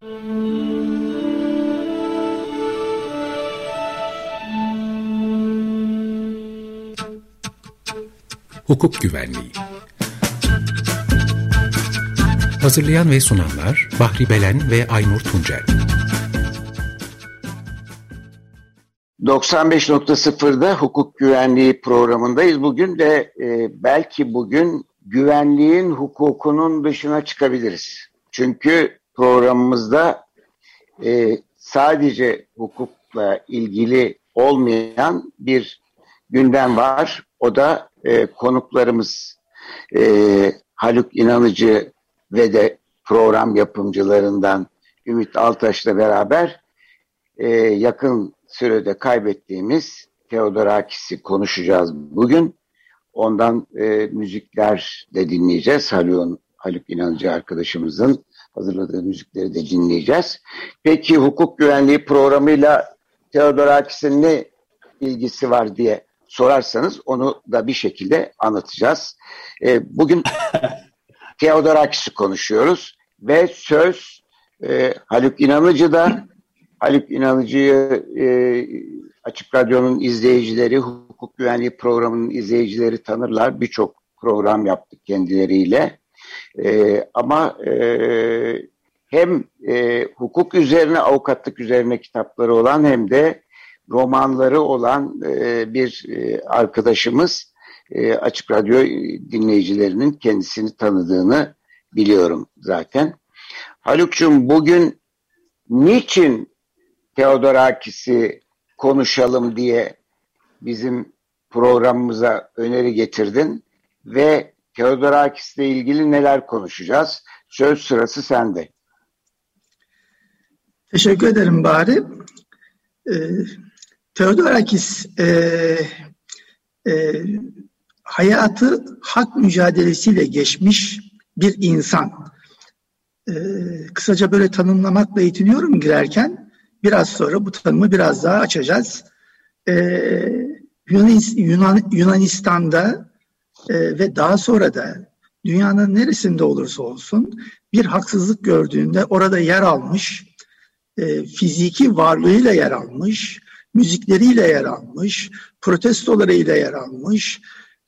Hukuk Güvenliği Hazırlayan ve sunanlar Bahri Belen ve Aynur Tuncel 95.0'da hukuk güvenliği programındayız. Bugün de e, belki bugün güvenliğin hukukunun dışına çıkabiliriz. Çünkü programımızda e, sadece hukukla ilgili olmayan bir gündem var. O da e, konuklarımız e, Haluk İnanıcı ve de program yapımcılarından Ümit Altaş'la beraber e, yakın sürede kaybettiğimiz Theodorakis'i konuşacağız bugün. Ondan e, müzikler de dinleyeceğiz. Haluk, Haluk İnancı arkadaşımızın hazırladığı müzikleri de dinleyeceğiz. Peki hukuk güvenliği programıyla Theodorakis'in ne ilgisi var diye sorarsanız onu da bir şekilde anlatacağız. E, bugün Theodorakis'i konuşuyoruz ve söz e, Haluk İnanıcı'da Haluk İnanıcı'yı e, Açık Radyo'nun izleyicileri, hukuk güvenliği programının izleyicileri tanırlar. Birçok program yaptık kendileriyle. E, ama e, hem e, hukuk üzerine, avukatlık üzerine kitapları olan hem de romanları olan e, bir e, arkadaşımız e, Açık Radyo dinleyicilerinin kendisini tanıdığını biliyorum zaten. Haluk'cum bugün niçin Theodorakis'i konuşalım diye bizim programımıza öneri getirdin ve Theodorakis ile ilgili neler konuşacağız? Söz sırası sende. Teşekkür ederim Bari. Ee, Theodorakis e, e, hayatı hak mücadelesiyle geçmiş bir insan. E, kısaca böyle tanımlamakla yetiniyorum girerken. Biraz sonra bu tanımı biraz daha açacağız. E, Yunan, Yunanistan'da e, ve daha sonra da dünyanın neresinde olursa olsun bir haksızlık gördüğünde orada yer almış, e, fiziki varlığıyla yer almış, müzikleriyle yer almış, protestolarıyla yer almış,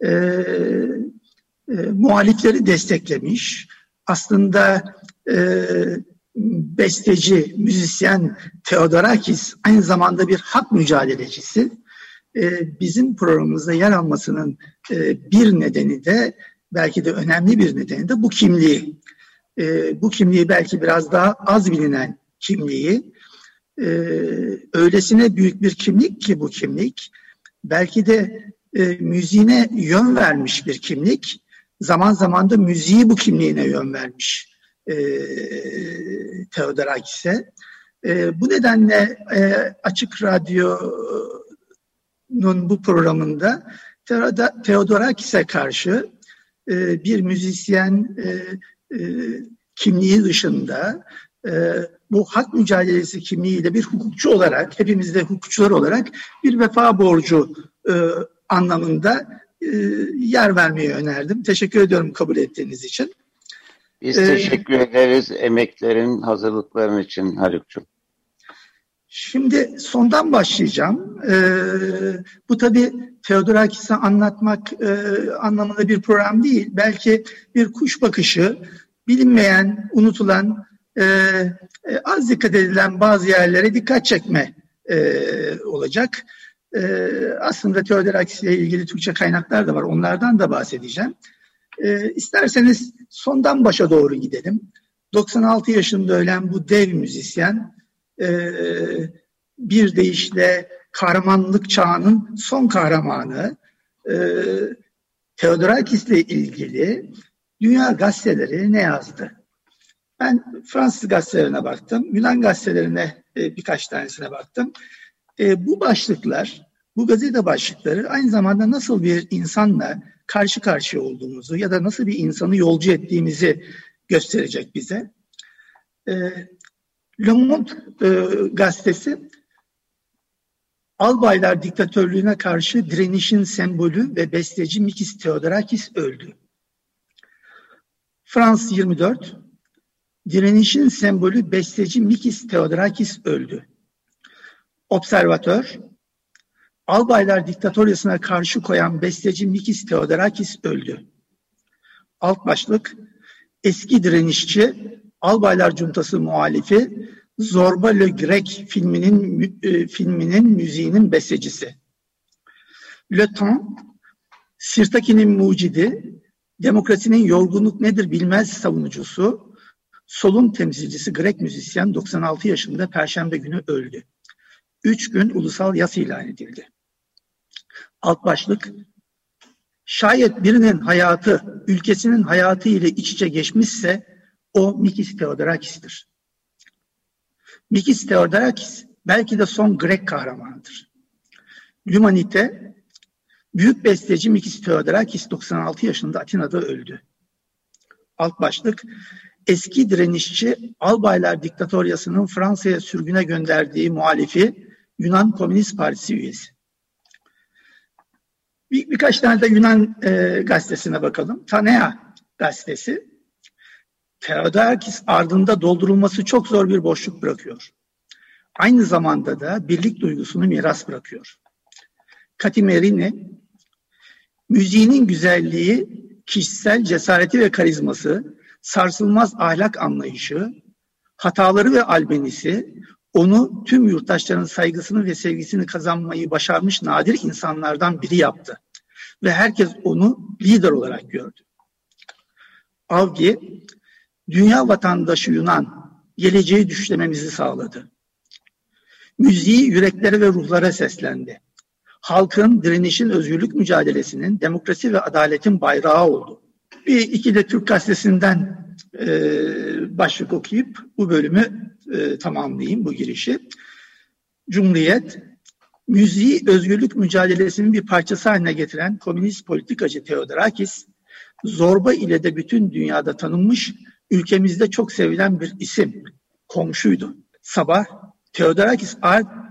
e, e, muhalifleri desteklemiş. Aslında besteci, müzisyen Theodorakis aynı zamanda bir hak mücadelecisi. E, bizim programımızda yer almasının e, bir nedeni de belki de önemli bir nedeni de bu kimliği. E, bu kimliği belki biraz daha az bilinen kimliği e, öylesine büyük bir kimlik ki bu kimlik belki de e, müziğine yön vermiş bir kimlik zaman zaman da müziği bu kimliğine yön vermiş e, Theodorakis'e. E, bu nedenle Açık Radyo'nun bu programında Theodorakis'e karşı e, bir müzisyen e, e, kimliği dışında e, bu hak mücadelesi kimliğiyle bir hukukçu olarak, hepimiz de hukukçular olarak bir vefa borcu e, anlamında e, yer vermeyi önerdim. Teşekkür ediyorum kabul ettiğiniz için. Biz ee, teşekkür ederiz emeklerin, hazırlıkların için Haluk'cum. Şimdi sondan başlayacağım. Ee, bu tabii Theodorakis'i anlatmak e, anlamında bir program değil. Belki bir kuş bakışı, bilinmeyen, unutulan, e, e, az dikkat edilen bazı yerlere dikkat çekme e, olacak. E, aslında Theodorakis ile ilgili Türkçe kaynaklar da var. Onlardan da bahsedeceğim. E, isterseniz sondan başa doğru gidelim. 96 yaşında ölen bu dev müzisyen e, bir deyişle kahramanlık çağının son kahramanı e, Theodorakis ile ilgili dünya gazeteleri ne yazdı? Ben Fransız gazetelerine baktım, Yunan gazetelerine e, birkaç tanesine baktım. E, bu başlıklar, bu gazete başlıkları aynı zamanda nasıl bir insanla karşı karşıya olduğumuzu ya da nasıl bir insanı yolcu ettiğimizi gösterecek bize. E, Le Monde e, gazetesi Albaylar diktatörlüğüne karşı direnişin sembolü ve besteci Mikis Theodorakis öldü. Frans 24 Direnişin sembolü besteci Mikis Theodorakis öldü. Observatör, Albaylar diktatoryasına karşı koyan besteci Mikis Theodorakis öldü. Alt başlık, eski direnişçi, Albaylar Cuntası muhalifi, Zorba Le Grec filminin, e, filminin müziğinin bestecisi. Le Temps, Sirtaki'nin mucidi, demokrasinin yorgunluk nedir bilmez savunucusu, solun temsilcisi Grek müzisyen 96 yaşında Perşembe günü öldü. Üç gün ulusal yas ilan edildi. Alt başlık, şayet birinin hayatı ülkesinin hayatı ile iç içe geçmişse o Mikis Theodorakis'tir. Mikis Theodorakis belki de son Grek kahramanıdır. Lümanite, büyük besteci Mikis Theodorakis 96 yaşında Atina'da öldü. Alt başlık, eski direnişçi Albaylar Diktatoryası'nın Fransa'ya sürgüne gönderdiği muhalifi Yunan Komünist Partisi üyesi. Bir, birkaç tane de Yunan e, gazetesine bakalım. Tanea gazetesi. Theodorakis ardında doldurulması çok zor bir boşluk bırakıyor. Aynı zamanda da birlik duygusunu miras bırakıyor. Katimerini, müziğinin güzelliği, kişisel cesareti ve karizması, sarsılmaz ahlak anlayışı, hataları ve albenisi, onu tüm yurttaşların saygısını ve sevgisini kazanmayı başarmış nadir insanlardan biri yaptı. Ve herkes onu lider olarak gördü. Avgi, dünya vatandaşı Yunan, geleceği düşlememizi sağladı. Müziği yüreklere ve ruhlara seslendi. Halkın, direnişin, özgürlük mücadelesinin, demokrasi ve adaletin bayrağı oldu. Bir iki de Türk gazetesinden e, başlık okuyup bu bölümü e, tamamlayayım, bu girişi. Cumhuriyet, müziği özgürlük mücadelesinin bir parçası haline getiren komünist politikacı Theodorakis, zorba ile de bütün dünyada tanınmış, ülkemizde çok sevilen bir isim, komşuydu. Sabah, Theodorakis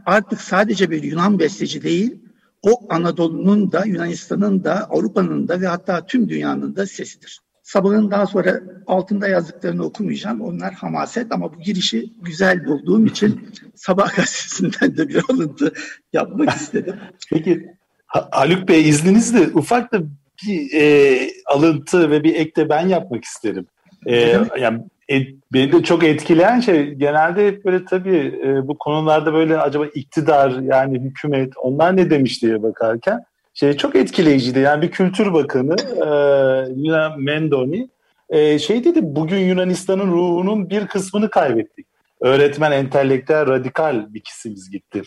artık sadece bir Yunan besteci değil, o Anadolu'nun da, Yunanistan'ın da, Avrupa'nın da ve hatta tüm dünyanın da sesidir. Sabahın daha sonra altında yazdıklarını okumayacağım. Onlar hamaset ama bu girişi güzel bulduğum için Sabah gazetesinden de bir alıntı yapmak istedim. Peki Haluk Bey izninizle ufak da bir e, alıntı ve bir ek de ben yapmak isterim. E, yani et, beni de çok etkileyen şey genelde hep böyle tabii e, bu konularda böyle acaba iktidar yani hükümet onlar ne demiş diye bakarken şey çok etkileyiciydi. Yani bir kültür bakanı e, Mendoni e, şey dedi bugün Yunanistan'ın ruhunun bir kısmını kaybettik. Öğretmen, entelektüel, radikal bir kisimiz gitti.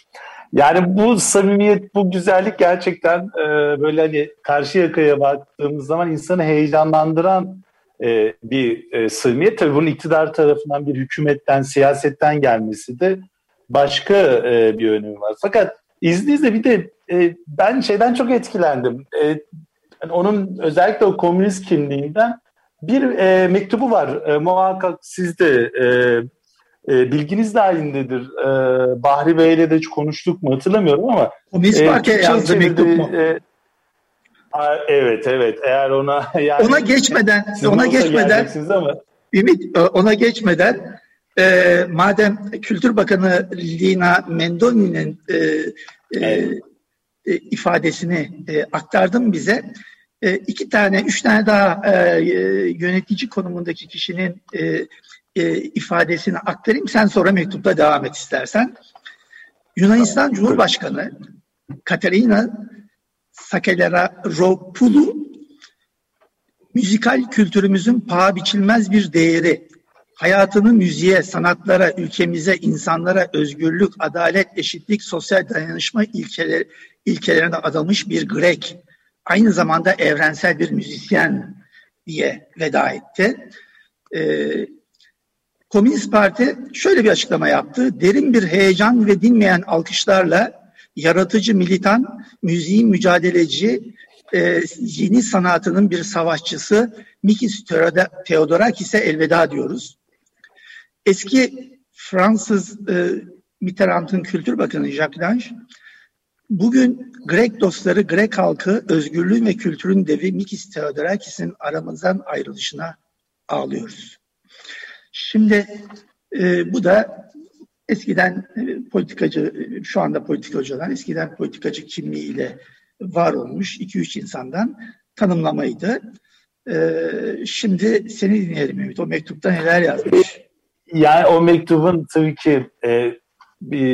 Yani bu samimiyet, bu güzellik gerçekten e, böyle hani karşı yakaya baktığımız zaman insanı heyecanlandıran e, bir e, samimiyet. Tabii bunun iktidar tarafından bir hükümetten, siyasetten gelmesi de başka e, bir önemi var. Fakat izninizle bir de e, ben şeyden çok etkilendim. E, yani onun özellikle o komünist kimliğinden bir e, mektubu var. E, muhakkak siz de e, e, bilginiz dahilindedir. E, Bahri Bey'le de hiç konuştuk mu hatırlamıyorum ama. Komünist e, Parti'ye yazdı mektup mu? E, evet evet eğer ona yani ona geçmeden ona geçmeden ama. Ümit e, ona geçmeden e, madem Kültür Bakanı Lina Mendoni'nin e, e, evet. e, ifadesini e, aktardım bize. E, iki tane, üç tane daha e, yönetici konumundaki kişinin e, e, ifadesini aktarayım. Sen sonra mektupta devam et istersen. Yunanistan Cumhurbaşkanı Katerina Sakeleropoulou müzikal kültürümüzün paha biçilmez bir değeri, hayatını müziğe, sanatlara, ülkemize, insanlara özgürlük, adalet, eşitlik, sosyal dayanışma ilkeleri, ilkelerine adamış bir Grek. Aynı zamanda evrensel bir müzisyen diye veda etti. Ee, Komünist Parti şöyle bir açıklama yaptı. Derin bir heyecan ve dinmeyen alkışlarla yaratıcı militan, müziğin mücadeleci, e, yeni sanatının bir savaşçısı Mikis Theodorakis'e elveda diyoruz. Eski Fransız e, Mitterrand'ın Kültür Bakanı Jacques Lange, bugün Grek dostları, Grek halkı özgürlüğün ve kültürün devi Mikis Theodorakis'in aramızdan ayrılışına ağlıyoruz. Şimdi e, bu da eskiden e, politikacı, şu anda politikacı olan eskiden politikacı kimliğiyle var olmuş 2-3 insandan tanımlamaydı. E, şimdi seni dinleyelim Ümit. O mektupta neler yazmış? Yani o mektubun tabii ki e,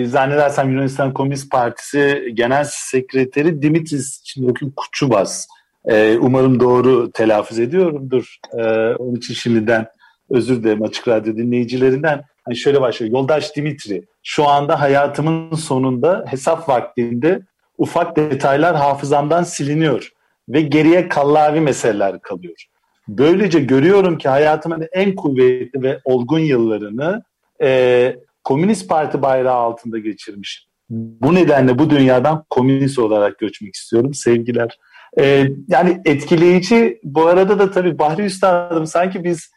zannedersem Yunanistan Komünist Partisi Genel Sekreteri Dimitris Çinok'un Kuçubas. E, umarım doğru telaffuz ediyorumdur. E, onun için şimdiden özür dilerim Açık Radyo dinleyicilerinden. Hani şöyle başlıyor. Yoldaş Dimitri, şu anda hayatımın sonunda hesap vaktinde ufak detaylar hafızamdan siliniyor ve geriye kallavi meseleler kalıyor. Böylece görüyorum ki hayatımın en kuvvetli ve olgun yıllarını e, Komünist Parti bayrağı altında geçirmiş. Bu nedenle bu dünyadan komünist olarak göçmek istiyorum. Sevgiler. E, yani etkileyici. Bu arada da tabii Bahri Üstadım sanki biz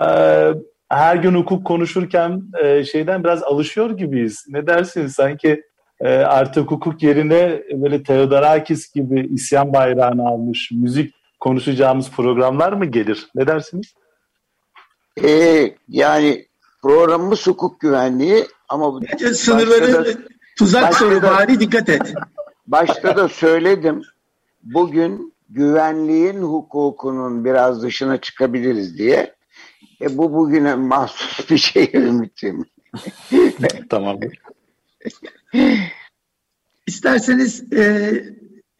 e, her gün hukuk konuşurken e, şeyden biraz alışıyor gibiyiz. Ne dersiniz? Sanki e, artık hukuk yerine böyle Theodorakis gibi isyan bayrağını almış müzik konuşacağımız programlar mı gelir? Ne dersiniz? Ee, yani programımız hukuk güvenliği ama Bence sınırları da, tuzak soru bari dikkat et. Başta da söyledim. Bugün güvenliğin hukukunun biraz dışına çıkabiliriz diye. E bu bugüne mahsus bir şey ümitim. tamam. İsterseniz e,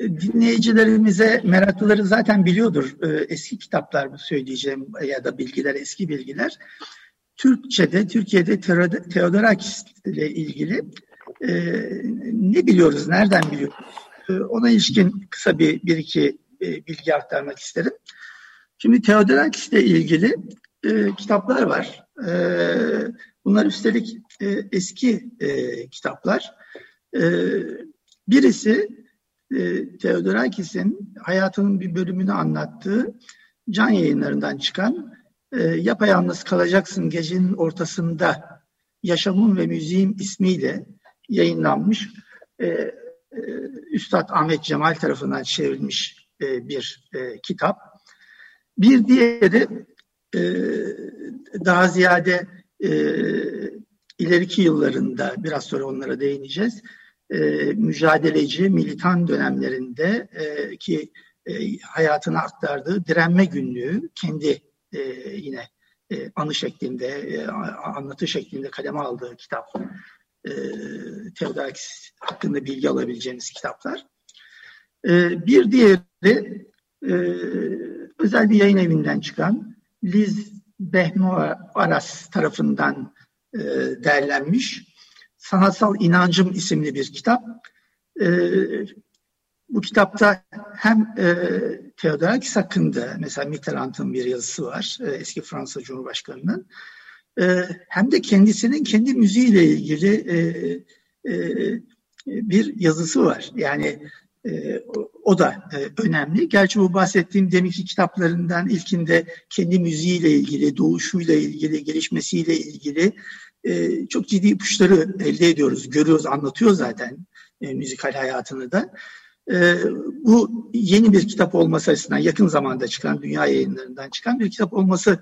dinleyicilerimize meraklıları zaten biliyordur. E, eski kitaplar bu söyleyeceğim ya da bilgiler eski bilgiler. Türkçe'de, Türkiye'de Theodorakis ile ilgili e, ne biliyoruz, nereden biliyoruz? E, ona ilişkin kısa bir, bir iki e, bilgi aktarmak isterim. Şimdi Theodorakis ile ilgili e, kitaplar var. E, bunlar üstelik e, eski e, kitaplar. E, birisi e, Theodorakis'in hayatının bir bölümünü anlattığı can yayınlarından çıkan e, Yapayalnız Kalacaksın Gecenin Ortasında Yaşamın ve Müziğim ismiyle yayınlanmış e, e, Üstad Ahmet Cemal tarafından çevrilmiş e, bir e, kitap. Bir diğeri e, daha ziyade e, ileriki yıllarında biraz sonra onlara değineceğiz. E, mücadeleci, militan dönemlerinde e, ki e, hayatına aktardığı direnme günlüğü kendi e, yine e, anı şeklinde, e, anlatı şeklinde kaleme aldığı kitap. E, Theodorakis hakkında bilgi alabileceğimiz kitaplar. E, bir diğeri e, özel bir yayın evinden çıkan Liz Behmo Aras tarafından e, derlenmiş Sanatsal İnancım isimli bir kitap. E, bu kitapta hem e, Theodorakis hakkında mesela Mitterrand'ın bir yazısı var e, eski Fransa Cumhurbaşkanı'nın e, hem de kendisinin kendi müziğiyle ilgili e, e, bir yazısı var. Yani e, o da e, önemli. Gerçi bu bahsettiğim deminki kitaplarından ilkinde kendi müziğiyle ilgili, doğuşuyla ilgili, gelişmesiyle ilgili e, çok ciddi ipuçları elde ediyoruz, görüyoruz, anlatıyor zaten e, müzikal hayatını da. E, bu yeni bir kitap olması açısından yakın zamanda çıkan, dünya yayınlarından çıkan bir kitap olması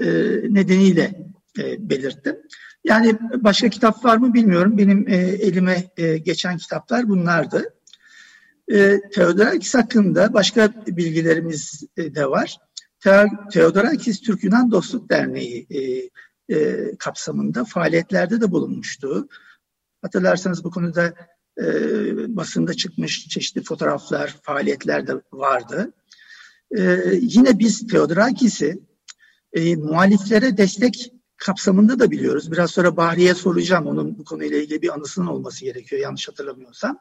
e, nedeniyle e, belirttim. Yani başka kitap var mı bilmiyorum. Benim e, elime e, geçen kitaplar bunlardı. E, Theodorakis hakkında başka bilgilerimiz e, de var. Theodorakis Türk-Yunan Dostluk Derneği e, e, kapsamında faaliyetlerde de bulunmuştu. Hatırlarsanız bu konuda e, basında çıkmış çeşitli fotoğraflar, faaliyetler de vardı. E, yine biz Theodorakis'i e, muhaliflere destek kapsamında da biliyoruz. Biraz sonra Bahriye soracağım. Onun bu konuyla ilgili bir anısının olması gerekiyor yanlış hatırlamıyorsam.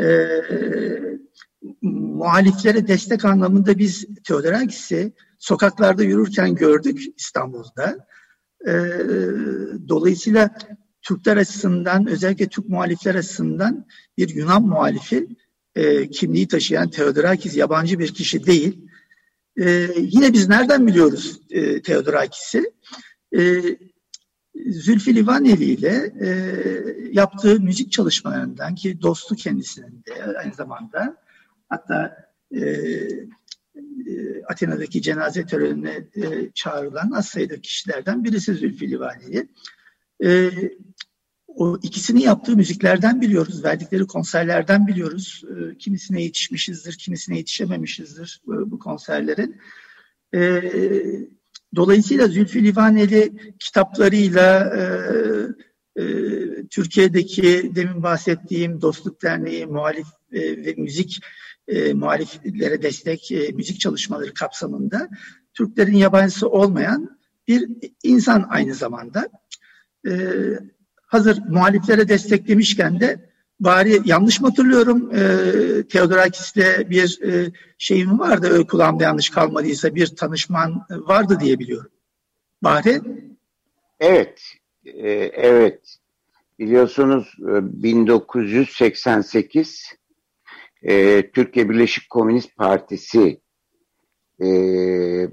E, muhaliflere destek anlamında biz Theodorakis'i sokaklarda yürürken gördük İstanbul'da. E, dolayısıyla Türkler açısından özellikle Türk muhalifler açısından bir Yunan muhalifi e, kimliği taşıyan Theodorakis yabancı bir kişi değil. E, yine biz nereden biliyoruz e, Theodorakis'i? E, Zülfü Livaneli ile e, yaptığı müzik çalışmalarından ki dostu kendisinin de aynı zamanda hatta e, Atina'daki cenaze törenine e, çağrılan az sayıda kişilerden birisi Zülfü Livaneli. E, o ikisini yaptığı müziklerden biliyoruz, verdikleri konserlerden biliyoruz. E, kimisine yetişmişizdir, kimisine yetişememişizdir bu, bu konserlerin. E, dolayısıyla Zülfü Livaneli kitaplarıyla e, e, Türkiye'deki demin bahsettiğim Dostluk Derneği muhalif e, ve müzik e, muhaliflere destek e, müzik çalışmaları kapsamında Türklerin yabancısı olmayan bir insan aynı zamanda. E, hazır muhaliflere desteklemişken de bari yanlış mı hatırlıyorum e, Theodorakis'le bir e, şeyim vardı kulağımda yanlış kalmadıysa bir tanışman vardı diye biliyorum. Bari Evet, e, evet. Biliyorsunuz 1988 e, Türkiye Birleşik Komünist Partisi e,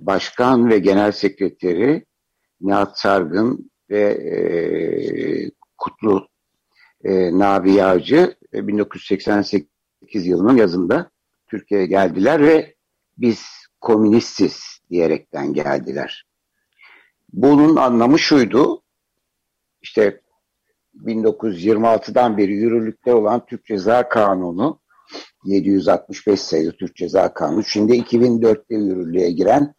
Başkan ve Genel Sekreteri Nihat Sargın ve e, Kutlu e, Nabi Yağcı e, 1988 yılının yazında Türkiye'ye geldiler ve biz komünistiz diyerekten geldiler. Bunun anlamı şuydu, işte 1926'dan beri yürürlükte olan Türk Ceza Kanunu 765 sayılı Türk Ceza Kanunu. Şimdi 2004'te yürürlüğe giren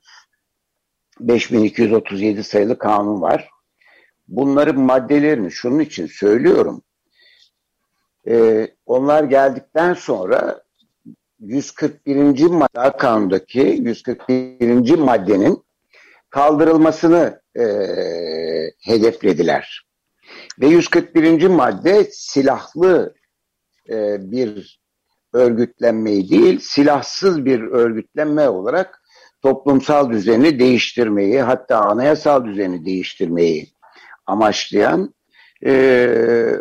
5237 sayılı kanun var. Bunların maddelerini şunun için söylüyorum. Ee, onlar geldikten sonra 141. madde kanundaki 141. maddenin kaldırılmasını e, hedeflediler. Ve 141. madde silahlı e, bir örgütlenmeyi değil, silahsız bir örgütlenme olarak toplumsal düzeni değiştirmeyi, hatta anayasal düzeni değiştirmeyi amaçlayan e,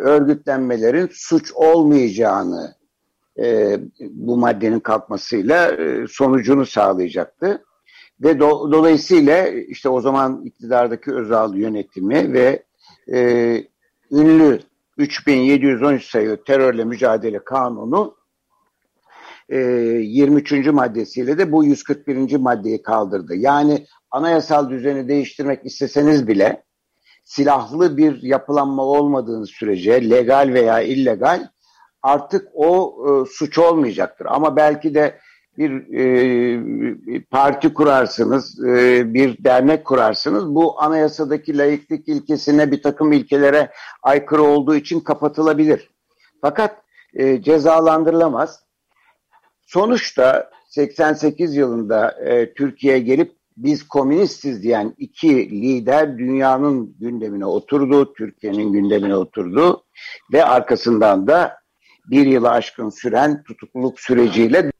örgütlenmelerin suç olmayacağını e, bu maddenin kalkmasıyla e, sonucunu sağlayacaktı. Ve do, dolayısıyla işte o zaman iktidardaki Özal yönetimi ve e, ünlü 3713 sayılı terörle mücadele kanunu 23. E, maddesiyle de bu 141. maddeyi kaldırdı. Yani anayasal düzeni değiştirmek isteseniz bile silahlı bir yapılanma olmadığınız sürece legal veya illegal artık o e, suç olmayacaktır. Ama belki de bir e, parti kurarsınız, e, bir dernek kurarsınız. Bu anayasadaki layıklık ilkesine bir takım ilkelere aykırı olduğu için kapatılabilir. Fakat e, cezalandırılamaz. Sonuçta 88 yılında e, Türkiye'ye gelip biz komünistiz diyen iki lider dünyanın gündemine oturdu, Türkiye'nin gündemine oturdu ve arkasından da bir yılı aşkın süren tutukluluk süreciyle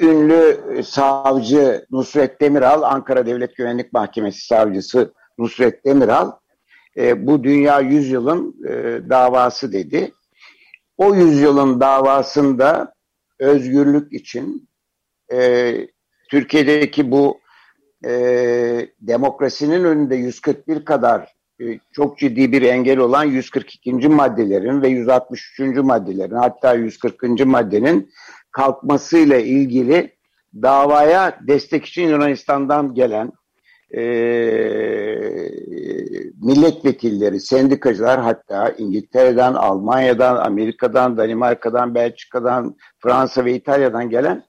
ünlü savcı Nusret Demiral, Ankara Devlet Güvenlik Mahkemesi savcısı Nusret Demiral, e, bu dünya yüzyılın e, davası dedi. O yüzyılın davasında özgürlük için e, Türkiye'deki bu e, demokrasinin önünde 141 kadar e, çok ciddi bir engel olan 142. maddelerin ve 163. maddelerin hatta 140. maddenin kalkmasıyla ilgili davaya destek için Yunanistan'dan gelen e, milletvekilleri, sendikacılar hatta İngiltere'den, Almanya'dan, Amerika'dan, Danimarka'dan, Belçika'dan, Fransa ve İtalya'dan gelen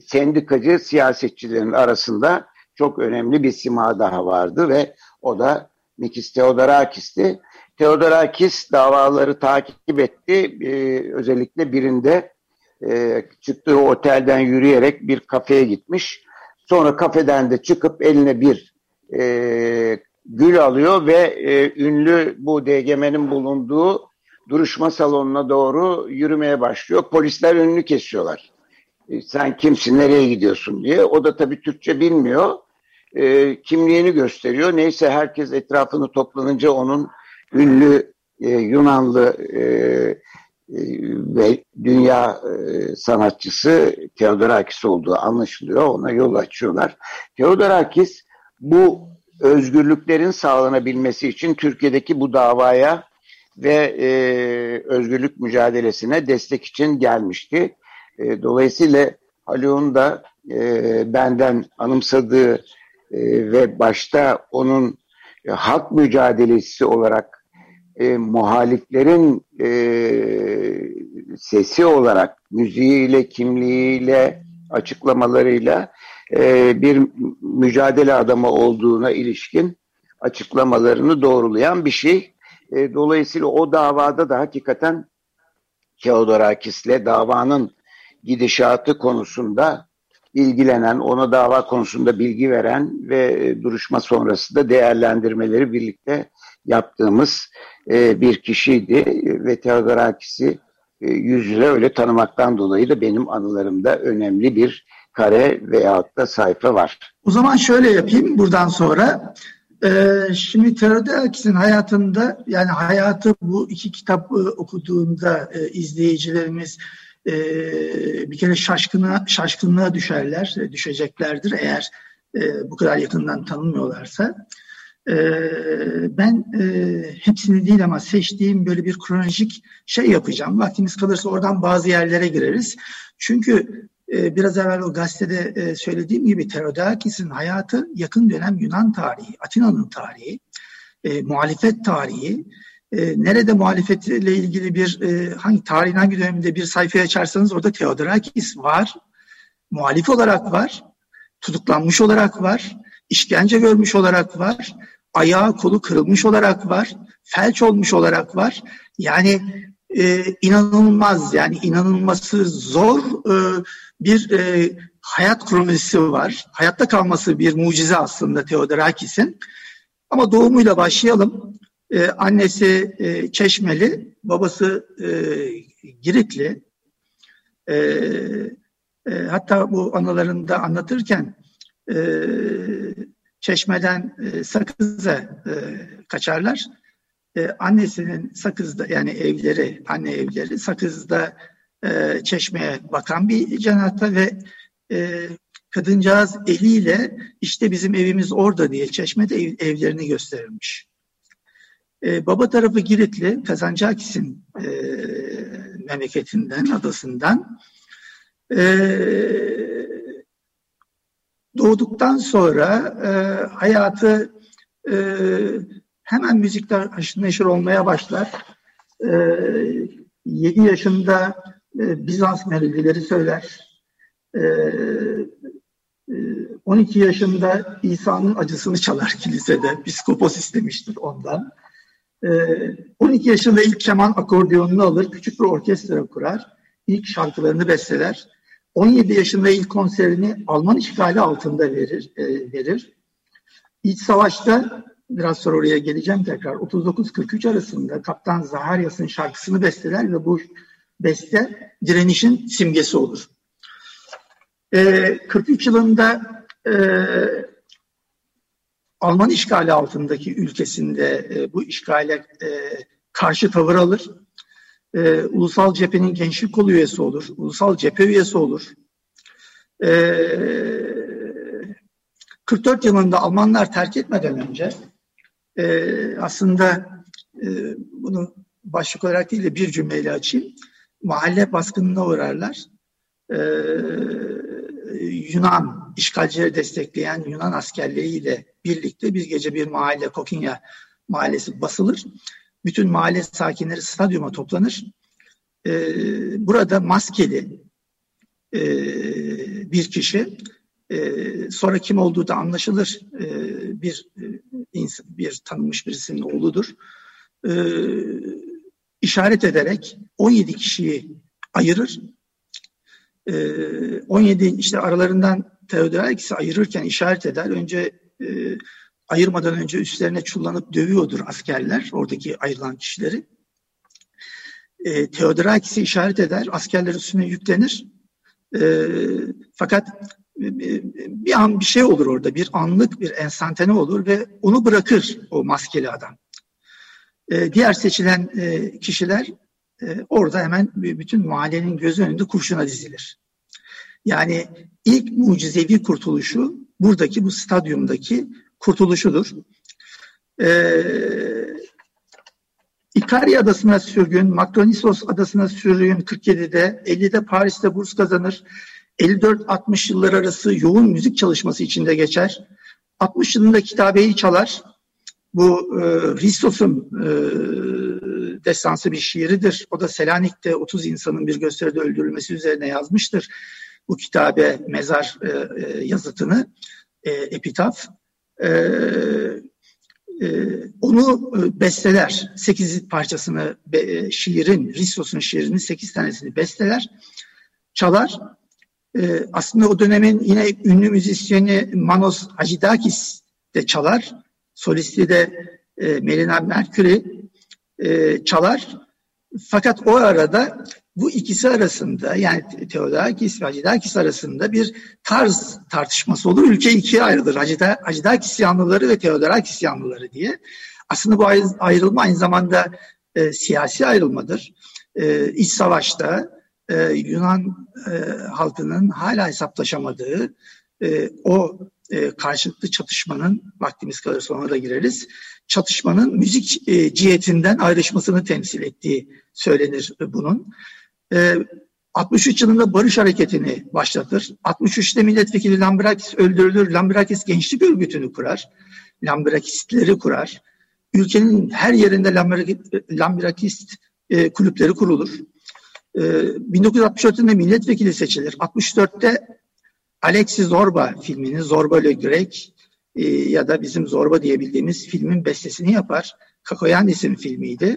sendikacı siyasetçilerin arasında çok önemli bir sima daha vardı ve o da Mikis Theodorakis'ti. Theodorakis davaları takip etti. Ee, özellikle birinde e, çıktığı otelden yürüyerek bir kafeye gitmiş. Sonra kafeden de çıkıp eline bir e, gül alıyor ve e, ünlü bu DGM'nin bulunduğu duruşma salonuna doğru yürümeye başlıyor. Polisler önünü kesiyorlar. E, sen kimsin, nereye gidiyorsun diye. O da tabii Türkçe bilmiyor. E, kimliğini gösteriyor. Neyse herkes etrafını toplanınca onun ünlü e, Yunanlı e, e ve dünya e, sanatçısı Theodorakis olduğu anlaşılıyor. Ona yol açıyorlar. Theodorakis bu özgürlüklerin sağlanabilmesi için Türkiye'deki bu davaya ve e, özgürlük mücadelesine destek için gelmişti. E, dolayısıyla Haluk'un da e, benden anımsadığı e, ve başta onun e, halk mücadelesi olarak e, muhaliflerin e, sesi olarak müziğiyle, kimliğiyle, açıklamalarıyla e, bir mücadele adamı olduğuna ilişkin açıklamalarını doğrulayan bir şey. E, dolayısıyla o davada da hakikaten Theodorakis'le davanın gidişatı konusunda ilgilenen, ona dava konusunda bilgi veren ve e, duruşma sonrası da değerlendirmeleri birlikte yaptığımız e, bir kişiydi. Ve Theodorakis'i e, yüz yüze öyle tanımaktan dolayı da benim anılarımda önemli bir kare veyahut da sayfa var. O zaman şöyle yapayım buradan sonra. Ee, şimdi Theodorakis'in hayatında yani hayatı bu iki kitap okuduğunda izleyicilerimiz e, bir kere şaşkına, şaşkınlığa düşerler, e, düşeceklerdir eğer e, bu kadar yakından tanımıyorlarsa. E, ben e, hepsini değil ama seçtiğim böyle bir kronolojik şey yapacağım. Vaktimiz kalırsa oradan bazı yerlere gireriz. Çünkü e, biraz evvel o gazetede e, söylediğim gibi Theodorakis'in hayatı yakın dönem Yunan tarihi, Atina'nın tarihi, e, muhalefet tarihi, e, nerede muhalefetle ilgili bir e, hangi tarihin hangi döneminde bir sayfayı açarsanız orada Theodorakis var. Muhalif olarak var. Tutuklanmış olarak var. işkence görmüş olarak var. Ayağı kolu kırılmış olarak var. Felç olmuş olarak var. Yani e, inanılmaz yani inanılması zor e, bir e, hayat kronolojisi var. Hayatta kalması bir mucize aslında Theodorakis'in. Ama doğumuyla başlayalım. Ee, annesi e, Çeşmeli, babası e, Giritli. E, e, hatta bu anılarında anlatırken e, Çeşmeden e, Sakız'a e, kaçarlar. E, annesinin Sakız'da yani evleri, anne evleri Sakız'da e, Çeşme'ye bakan bir cenahta ve e, kadıncağız eliyle işte bizim evimiz orada diye Çeşme'de ev, evlerini gösterilmiş. E, baba tarafı Giritli, Kazancakis'in e, memleketinden, adasından. E, doğduktan sonra e, hayatı e, hemen müzikler haşır neşir olmaya başlar. E, 7 yaşında e, Bizans melodileri söyler. E, 12 e, yaşında İsa'nın acısını çalar kilisede. Piskopos istemiştir ondan. 12 ee, yaşında ilk keman akordiyonunu alır, küçük bir orkestra kurar, ilk şarkılarını besteler. 17 yaşında ilk konserini Alman işgali altında verir. E, verir. İç savaşta, biraz sonra oraya geleceğim tekrar, 39-43 arasında Kaptan Zaharyas'ın şarkısını besteler ve bu beste direnişin simgesi olur. E, 43 yılında e, Alman işgali altındaki ülkesinde e, bu işgale e, karşı tavır alır. E, Ulusal Cephe'nin gençlik kolu üyesi olur. Ulusal Cephe üyesi olur. E, 44 yılında Almanlar terk etmeden önce e, aslında e, bunu başlık olarak değil de bir cümleyle açayım. Mahalle baskınına uğrarlar. E, Yunan işgalcileri destekleyen Yunan askerleriyle birlikte bir gece bir mahalle Kokinya mahallesi basılır. Bütün mahalle sakinleri stadyuma toplanır. Ee, burada maskeli e, bir kişi e, sonra kim olduğu da anlaşılır e, bir e, bir tanınmış birisinin oğludur. E, işaret ederek 17 kişiyi ayırır. E, 17 işte aralarından Theodorakis'i ayırırken işaret eder. Önce e, ayırmadan önce üstlerine çullanıp dövüyordur askerler oradaki ayrılan kişileri. E, Theodorakis'i işaret eder, askerler üstüne yüklenir. E, fakat e, bir an bir şey olur orada, bir anlık bir ensantane olur ve onu bırakır o maskeli adam. E, diğer seçilen e, kişiler e, orada hemen bütün mahallenin gözü önünde kurşuna dizilir. Yani ilk mucizevi kurtuluşu buradaki bu stadyumdaki kurtuluşudur. Ee, İkarya Adası'na sürgün, Makronissos Adası'na sürgün 47'de, 50'de Paris'te burs kazanır. 54-60 yıllar arası yoğun müzik çalışması içinde geçer. 60 yılında kitabeyi çalar. Bu e, Ristos'un e, destansı bir şiiridir. O da Selanik'te 30 insanın bir gösteride öldürülmesi üzerine yazmıştır. Bu kitabe mezar e, e, yazıtını, e, epitaf. E, e, onu e, besteler. 8 parçasını, e, şiirin, Ristos'un şiirini 8 tanesini besteler, çalar. E, aslında o dönemin yine ünlü müzisyeni Manos Hacıdakis de çalar. Solisti de e, Melina Mercury e, çalar. Fakat o arada bu ikisi arasında yani Theodorakis ve Hacıdakis arasında bir tarz tartışması olur. Ülke ikiye ayrılır. Hacıdakis yanlıları ve Theodorakis yanlıları diye. Aslında bu ayrılma aynı zamanda e, siyasi ayrılmadır. E, iç savaşta e, Yunan e, halkının hala hesaplaşamadığı e, o e, karşılıklı çatışmanın vaktimiz kalırsa ona da gireriz. Çatışmanın müzik e, cihetinden ayrışmasını temsil ettiği söylenir bunun. E, 63 yılında barış hareketini başlatır. 63'te milletvekili Lambrakis öldürülür. Lambrakis gençlik örgütünü kurar. Lambrakistleri kurar. Ülkenin her yerinde Lambrakist e, kulüpleri kurulur. E, 1964'te milletvekili seçilir. 64'te Alexis Zorba filminin Zorba Le Grek e, ya da bizim Zorba diye bildiğimiz filmin bestesini yapar. Kakoyanis'in filmiydi.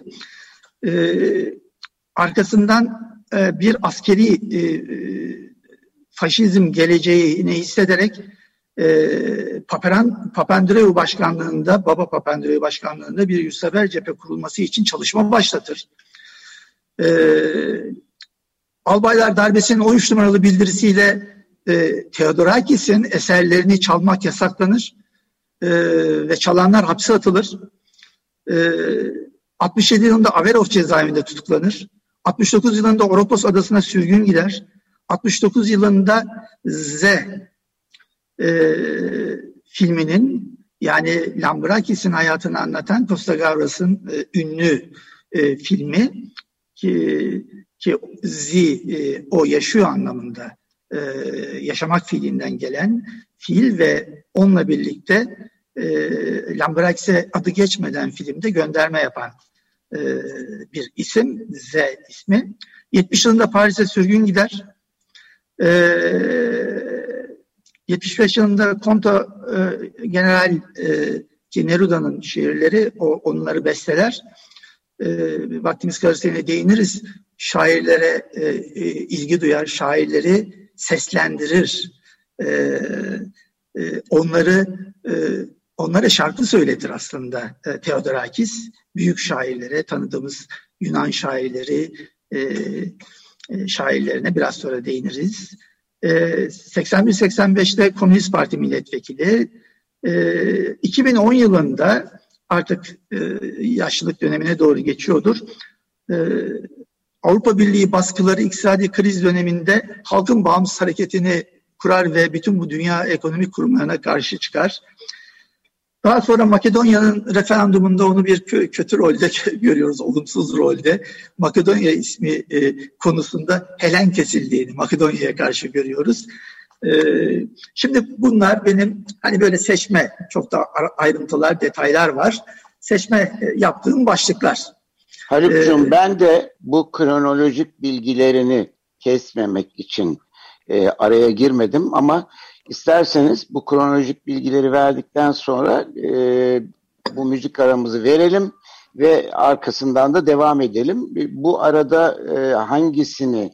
E, arkasından e, bir askeri e, faşizm geleceğini hissederek e, Paperan, Papandreou başkanlığında, Baba Papandreou başkanlığında bir yüzsever cephe kurulması için çalışma başlatır. E, Albaylar darbesinin 13 numaralı bildirisiyle e, Theodorakis'in eserlerini çalmak yasaklanır e, ve çalanlar hapse atılır. E, 67 yılında Averof cezaevinde tutuklanır. 69 yılında Oropos adasına sürgün gider. 69 yılında Z e, filminin yani Lambrakis'in hayatını anlatan Costa Gavras'ın e, ünlü e, filmi ki, ki Z e, o yaşıyor anlamında e, yaşamak fiilinden gelen fiil ve onunla birlikte e, Lambrakis'e adı geçmeden filmde gönderme yapan e, bir isim, Z ismi. 70 yılında Paris'e sürgün gider. E, 75 yılında Konto e, General e, Neruda'nın şiirleri, o, onları besteler. E, vaktimiz kalırsa yine değiniriz. Şairlere e, e, ilgi duyar, şairleri seslendirir. E, e, onları e, onlara şarkı söyletir aslında e, Theodorakis. Büyük şairlere, tanıdığımız Yunan şairleri, e, e, şairlerine biraz sonra değiniriz. E, 81-85'te Komünist Parti milletvekili. E, 2010 yılında artık e, yaşlılık dönemine doğru geçiyordur. E, Avrupa Birliği baskıları iktisadi kriz döneminde halkın bağımsız hareketini kurar ve bütün bu dünya ekonomik kurumlarına karşı çıkar. Daha sonra Makedonya'nın referandumunda onu bir kötü rolde görüyoruz, olumsuz rolde. Makedonya ismi e, konusunda Helen kesildiğini Makedonya'ya karşı görüyoruz. E, şimdi bunlar benim hani böyle seçme, çok da ayrıntılar, detaylar var. Seçme e, yaptığım başlıklar. Haluk'cum ee, ben de bu kronolojik bilgilerini kesmemek için e, araya girmedim ama isterseniz bu kronolojik bilgileri verdikten sonra e, bu müzik aramızı verelim ve arkasından da devam edelim. Bu arada e, hangisini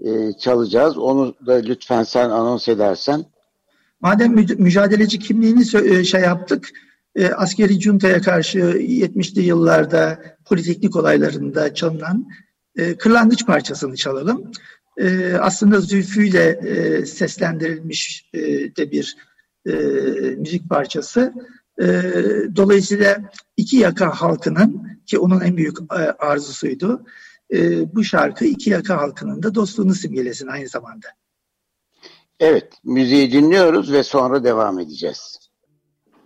e, çalacağız onu da lütfen sen anons edersen. Madem mücadeleci kimliğini e, şey yaptık, e, askeri cuntaya karşı 70'li yıllarda politeknik olaylarında çalınan e, Kırlangıç parçasını çalalım. E, aslında Zülfü ile e, seslendirilmiş e, de bir e, müzik parçası. E, dolayısıyla iki yaka halkının ki onun en büyük e, arzusuydu. E, bu şarkı iki yaka halkının da dostluğunu simgelesin aynı zamanda. Evet, müziği dinliyoruz ve sonra devam edeceğiz.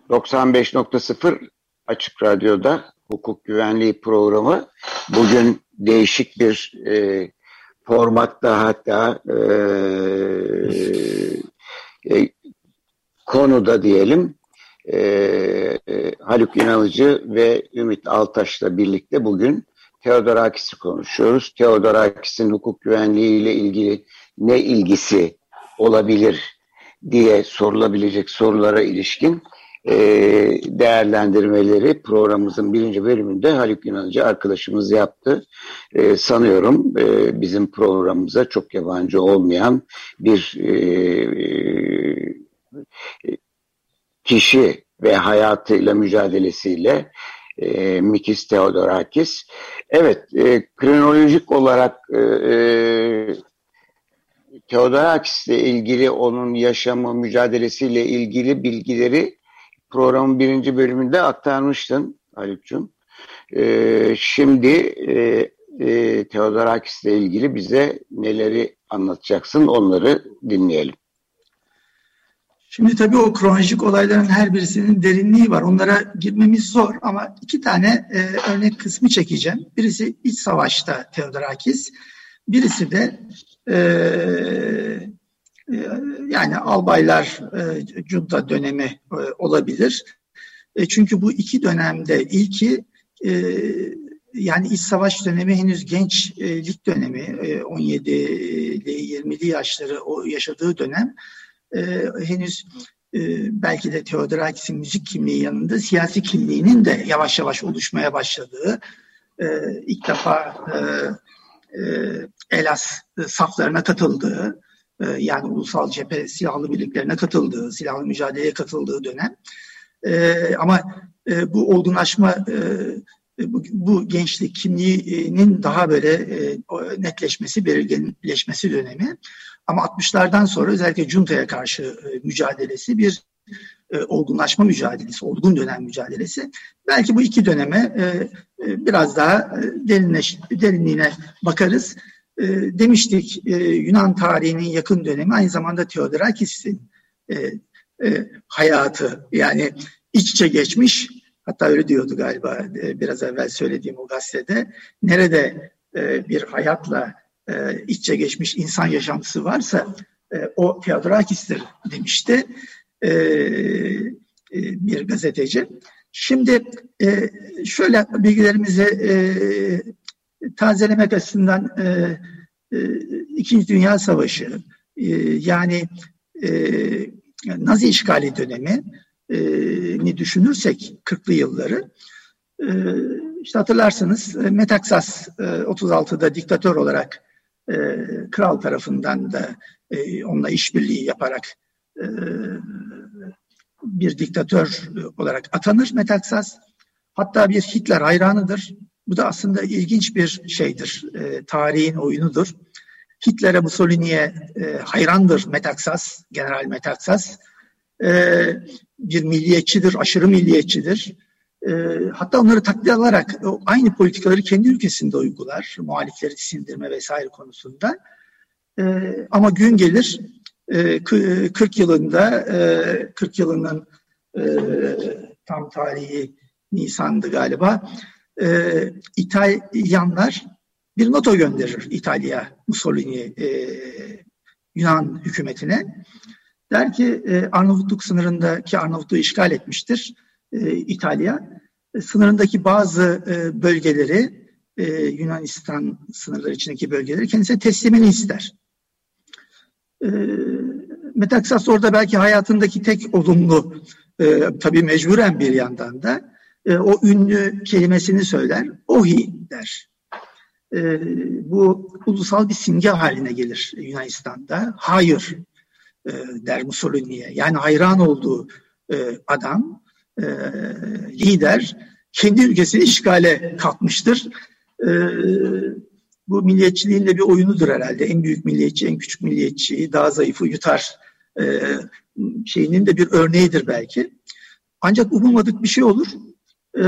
95.0 Açık Radyo'da hukuk güvenliği programı bugün değişik bir e, formatta hatta e, e, konuda diyelim e, e, Haluk İnanıcı ve Ümit Altaş'la birlikte bugün Teodorakis'i konuşuyoruz. Teodorakis'in hukuk güvenliği ile ilgili ne ilgisi olabilir diye sorulabilecek sorulara ilişkin e, değerlendirmeleri programımızın birinci bölümünde Haluk Yunancı arkadaşımız yaptı. E, sanıyorum e, bizim programımıza çok yabancı olmayan bir e, e, kişi ve hayatıyla mücadelesiyle e, Mikis Theodorakis. Evet, e, kronolojik olarak e, e, Theodorakis ile ilgili onun yaşamı, mücadelesiyle ilgili bilgileri programın birinci bölümünde aktarmıştın Haluk'cum. E, şimdi e, e, Theodorakis ile ilgili bize neleri anlatacaksın onları dinleyelim. Şimdi tabii o kronolojik olayların her birisinin derinliği var. Onlara girmemiz zor ama iki tane e, örnek kısmı çekeceğim. Birisi iç savaşta Theodorakis, birisi de e, yani albaylar e, junta dönemi e, olabilir. E, çünkü bu iki dönemde ilki e, yani iç savaş dönemi henüz gençlik dönemi, e, 17'li 20'li yaşları o yaşadığı dönem henüz belki de Theodorakis'in müzik kimliği yanında siyasi kimliğinin de yavaş yavaş oluşmaya başladığı ilk defa Elas saflarına katıldığı yani ulusal cephe silahlı birliklerine katıldığı, silahlı mücadeleye katıldığı dönem. E, ama e, bu olgunlaşma e, bu, bu gençlik kimliğinin daha böyle e, netleşmesi, belirginleşmesi dönemi. Ama 60'lardan sonra özellikle Junta'ya karşı e, mücadelesi bir e, olgunlaşma mücadelesi, olgun dönem mücadelesi. Belki bu iki döneme e, e, biraz daha e, derinleş, derinliğine bakarız. E, demiştik e, Yunan tarihinin yakın dönemi aynı zamanda Theodorakis'in e, e, hayatı yani iç içe geçmiş hatta öyle diyordu galiba e, biraz evvel söylediğim o gazetede nerede e, bir hayatla e, içe geçmiş insan yaşantısı varsa e, o Theodorakis'tir demişti e, e, bir gazeteci. Şimdi e, şöyle bilgilerimizi e, tazelemek açısından e, e, İkinci Dünya Savaşı e, yani e, Nazi işgali dönemi e, ni düşünürsek 40'lı yılları e, işte hatırlarsınız Metaxas e, 36'da diktatör olarak e, kral tarafından da e, onunla işbirliği yaparak e, bir diktatör olarak atanır Metaxas. Hatta bir Hitler hayranıdır. Bu da aslında ilginç bir şeydir. E, tarihin oyunudur. Hitler'e Mussolini'ye e, hayrandır Metaxas, General Metaxas. E, bir milliyetçidir, aşırı milliyetçidir e, hatta onları taklit alarak aynı politikaları kendi ülkesinde uygular. Muhalifleri sindirme vesaire konusunda. E, ama gün gelir e, 40 yılında e, 40 yılının e, tam tarihi Nisan'dı galiba. E, İtalyanlar bir nota gönderir İtalya Mussolini e, Yunan hükümetine. Der ki e, Arnavutluk sınırındaki Arnavutluğu işgal etmiştir e, İtalya. E, sınırındaki bazı e, bölgeleri e, Yunanistan sınırları içindeki bölgeleri kendisine teslimini ister. E, Metaksas orada belki hayatındaki tek olumlu e, tabii mecburen bir yandan da e, o ünlü kelimesini söyler. Ohi der. E, bu ulusal bir simge haline gelir Yunanistan'da. Hayır e, der Mussolini'ye. Yani hayran olduğu e, adam e, lider kendi ülkesini işgale kalkmıştır. E, bu milliyetçiliğin de bir oyunudur herhalde. En büyük milliyetçi, en küçük milliyetçiyi, daha zayıfı yutar e, şeyinin de bir örneğidir belki. Ancak umulmadık bir şey olur. E,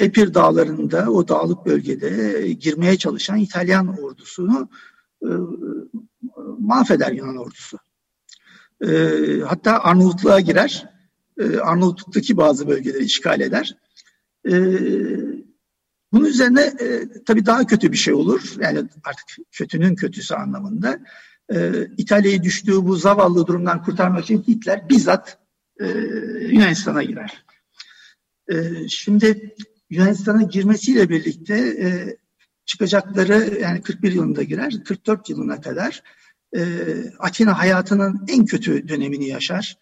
Epir dağlarında, o dağlık bölgede girmeye çalışan İtalyan ordusunu e, mahveder Yunan ordusu. E, hatta Arnavutluğa girer. E, Arnavutluk'taki bazı bölgeleri işgal eder. E, Bunun üzerine e, tabii daha kötü bir şey olur. Yani artık kötünün kötüsü anlamında. İtalya'yı düştüğü bu zavallı durumdan kurtarmak için Hitler bizzat e, Yunanistan'a girer. E, şimdi Yunanistan'a girmesiyle birlikte e, çıkacakları yani 41 yılında girer, 44 yılına kadar e, Atina hayatının en kötü dönemini yaşar.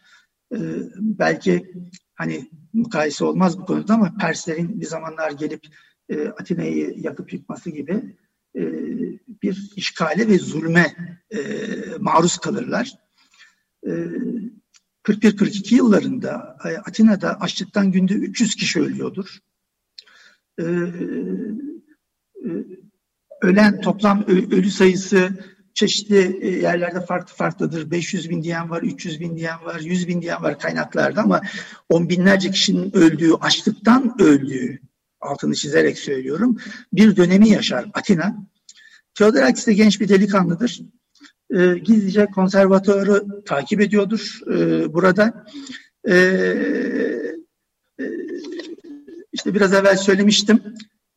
E, belki hani mukayese olmaz bu konuda ama Perslerin bir zamanlar gelip e, Atina'yı yakıp yıkması gibi bir işgale ve zulme maruz kalırlar. 41-42 yıllarında e, Atina'da açlıktan günde 300 kişi ölüyordur. E, e, ölen toplam ölü sayısı çeşitli yerlerde farklı farklıdır. 500 bin diyen var, 300 bin diyen var, 100 bin diyen var kaynaklarda ama on binlerce kişinin öldüğü, açlıktan öldüğü altını çizerek söylüyorum. Bir dönemi yaşar Atina. Theodorakis de genç bir delikanlıdır. E, gizlice konservatuarı takip ediyordur e, burada. E, e, işte biraz evvel söylemiştim.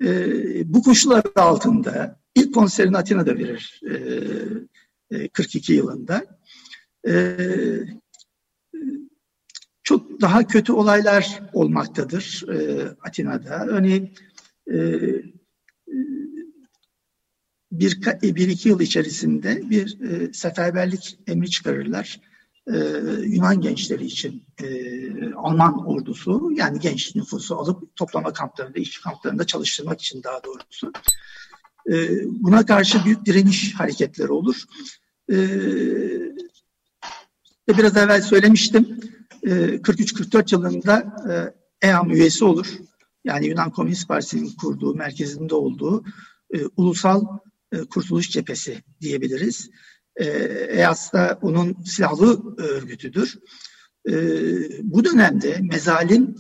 E, bu koşullar altında ilk konserini Atina'da verir e, 42 e, yılında. E, çok daha kötü olaylar olmaktadır e, Atina'da. Örneğin e, bir, bir iki yıl içerisinde bir e, seferberlik emri çıkarırlar. E, Yunan gençleri için e, Alman ordusu yani genç nüfusu alıp toplama kamplarında, işçi kamplarında çalıştırmak için daha doğrusu. E, buna karşı büyük direniş hareketleri olur. E, biraz evvel söylemiştim 43-44 yılında EAM üyesi olur. Yani Yunan Komünist Partisi'nin kurduğu, merkezinde olduğu ulusal kurtuluş cephesi diyebiliriz. EAS da onun silahlı örgütüdür. Bu dönemde mezalim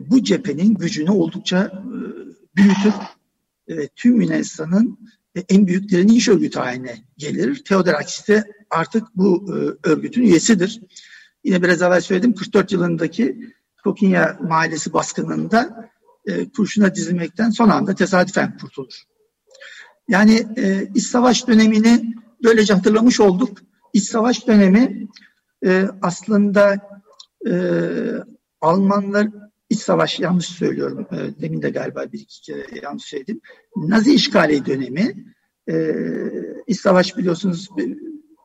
bu cephenin gücünü oldukça büyütür. Tüm Yunanistan'ın en büyük direniş örgütü haline gelir. Theodorakis de artık bu örgütün üyesidir. Yine biraz evvel söyledim 44 yılındaki Kokinya Mahallesi baskınında e, kurşuna dizilmekten son anda tesadüfen kurtulur. Yani e, iç savaş dönemini böylece hatırlamış olduk. İç savaş dönemi e, aslında e, Almanlar iç savaş yanlış söylüyorum. E, demin de galiba bir iki kere yanlış söyledim. Nazi işgali dönemi e, iç savaş biliyorsunuz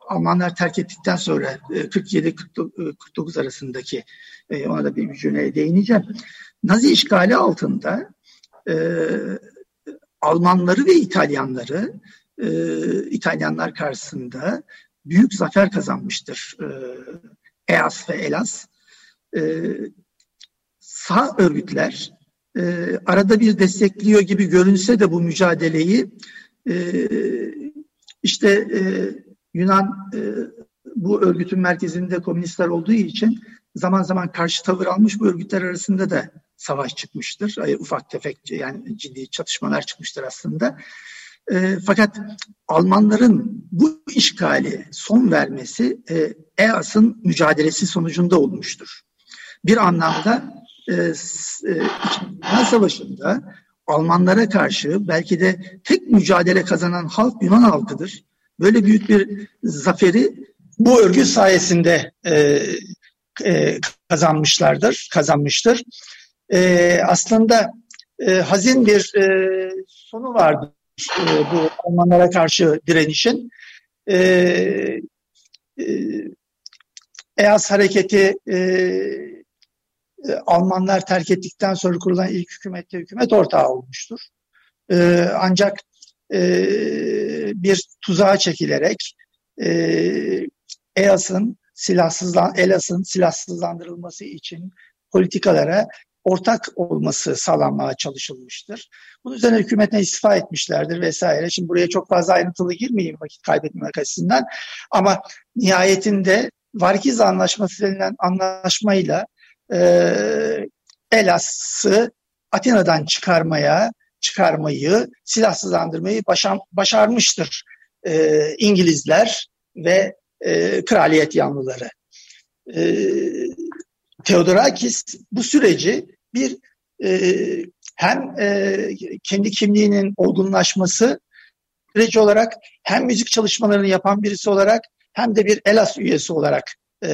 Almanlar terk ettikten sonra 47-49 e, arasındaki e, ona da bir cümleye değineceğim. Nazi işgali altında e, Almanları ve İtalyanları e, İtalyanlar karşısında büyük zafer kazanmıştır e, EAS ve ELAS. E, sağ örgütler e, arada bir destekliyor gibi görünse de bu mücadeleyi e, işte e, Yunan e, bu örgütün merkezinde komünistler olduğu için zaman zaman karşı tavır almış bu örgütler arasında da savaş çıkmıştır. Ufak tefek yani ciddi çatışmalar çıkmıştır aslında. E, fakat Almanların bu işgali son vermesi e, EAS'ın mücadelesi sonucunda olmuştur. Bir anlamda e, e, Savaşı'nda Almanlara karşı belki de tek mücadele kazanan halk Yunan halkıdır. Böyle büyük bir zaferi bu örgüt sayesinde e, e, kazanmışlardır, kazanmıştır. E, aslında e, hazin bir e, sonu vardı e, bu Almanlara karşı direnişin. E, e, EAS hareketi e, Almanlar terk ettikten sonra kurulan ilk hükümette hükümet ortağı olmuştur. E, ancak e, bir tuzağa çekilerek e, EAS'ın silahsızlan ELAS'ın silahsızlandırılması için politikalara ortak olması sağlanmaya çalışılmıştır. Bunun üzerine hükümetten istifa etmişlerdir vesaire. Şimdi buraya çok fazla ayrıntılı girmeyeyim vakit kaybetmemek açısından. Ama nihayetinde Varkiz Anlaşması denilen anlaşmayla e, Elas'ı Atina'dan çıkarmaya çıkarmayı, silahsızlandırmayı başam, başarmıştır e, İngilizler ve e, kraliyet yanlıları. E, Theodorakis bu süreci bir e, hem e, kendi kimliğinin olgunlaşması süreci olarak hem müzik çalışmalarını yapan birisi olarak hem de bir ELAS üyesi olarak e,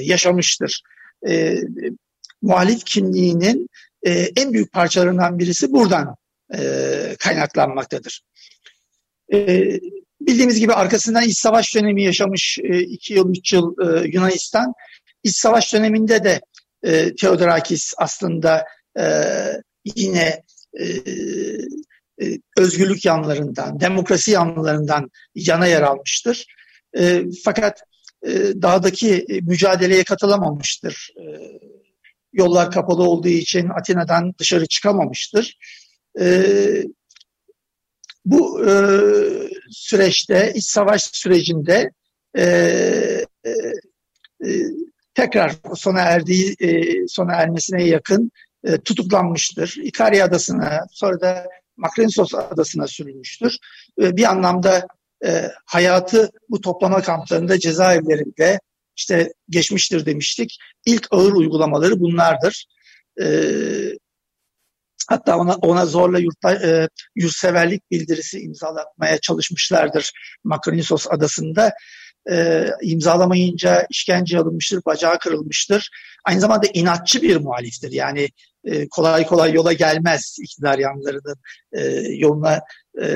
yaşamıştır. E, muhalif kimliğinin e, en büyük parçalarından birisi buradan e, kaynaklanmaktadır. E, bildiğimiz gibi arkasından iç savaş dönemi yaşamış e, iki yıl, üç yıl e, Yunanistan. İç savaş döneminde de e, Theodorakis aslında e, yine e, e, özgürlük yanlarından, demokrasi yanlarından yana yer almıştır. E, fakat e, dağdaki mücadeleye katılamamıştır. E, yollar kapalı olduğu için Atina'dan dışarı çıkamamıştır. E, bu e, süreçte, iç savaş sürecinde e, e, e, tekrar sona erdiği, e, sona ermesine yakın e, tutuklanmıştır. İkarya Adası'na, sonra da Makrinsos Adası'na sürülmüştür. E, bir anlamda e, hayatı bu toplama kamplarında, cezaevlerinde işte geçmiştir demiştik. İlk ağır uygulamaları bunlardır. E, hatta ona, ona zorla yurtta, e, yurtseverlik bildirisi imzalatmaya çalışmışlardır Makrinsos Adası'nda. E, imzalamayınca işkence alınmıştır, bacağı kırılmıştır. Aynı zamanda inatçı bir muhaliftir. Yani e, kolay kolay yola gelmez iktidar yanlarının e, yoluna e,